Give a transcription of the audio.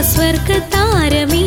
സ്വർഗ വാനവും